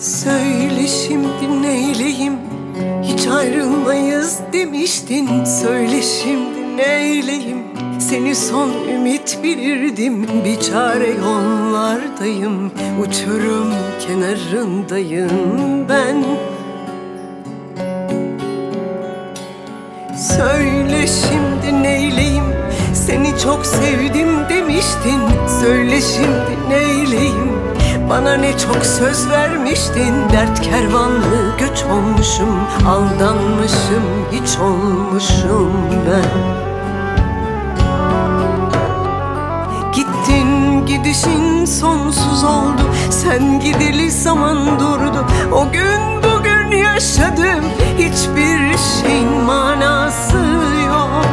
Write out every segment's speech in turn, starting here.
Söyle şimdi neyleyim? Hiç ayrılmayız demiştin. Söyle şimdi neyleyim? Seni son ümit bilirdim. Bir çare yollardayım. Uçurum kenarındayım ben. Söyle şimdi neyleyim? Seni çok sevdim demiştin. Söyle şimdi neyleyim? Bana ne çok söz vermiştin Dert kervanlı göç olmuşum Aldanmışım hiç olmuşum ben. Gittin gidişin sonsuz oldu Sen gideli zaman durdu. O gün bugün yaşadım Hiçbir şeyin manası yok.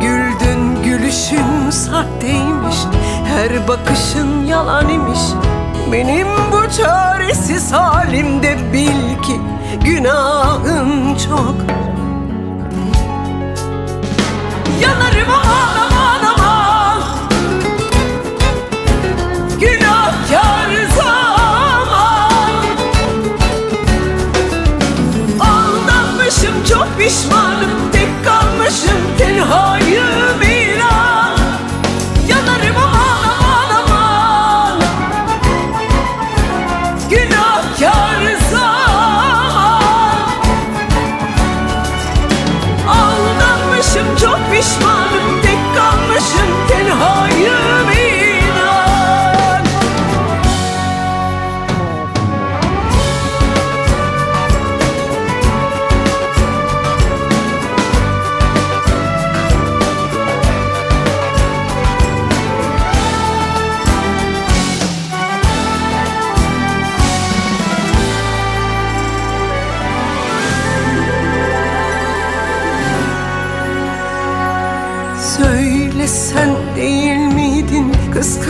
Güldün gülüşün sahteymiş Her bakışın yalan imiş Benim bu çaresiz halimde bil ki Günahım çok. Yanarım aman aman Günahkar zaman Aldanmışım çok pişmanım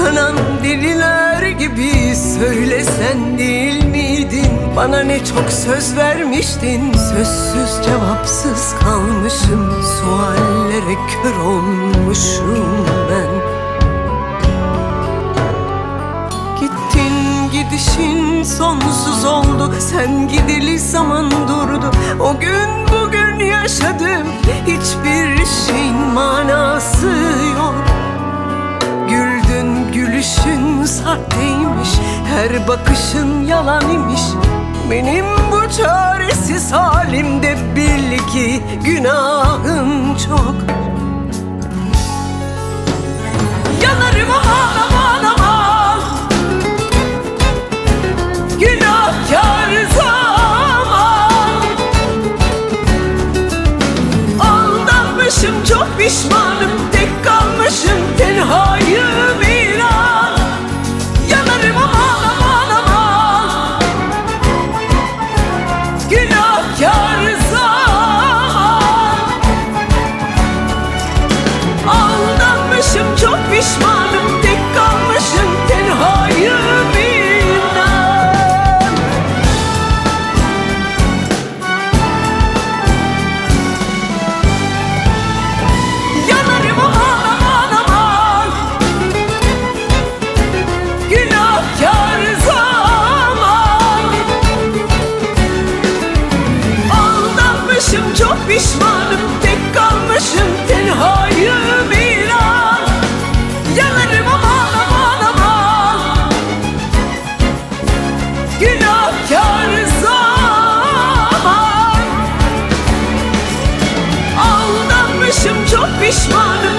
Kıskanan deliler gibi Söyle sen değil miydin? Bana ne çok söz vermiştin? Sözsüz cevapsız kalmışım. Suallere kör olmuşum ben. Gittin gidişin sonsuz oldu. Sen gideli zaman durdu. O gün bugün yaşadım. Hiçbir şeyin manası Her bakışın yalan imiş. Benim bu çaresiz halimde bil ki Günahım çok. Yanarım aman aman aman. Günahkar zaman. Aldanmışım çok pişmanım Aldanmışım düşmanım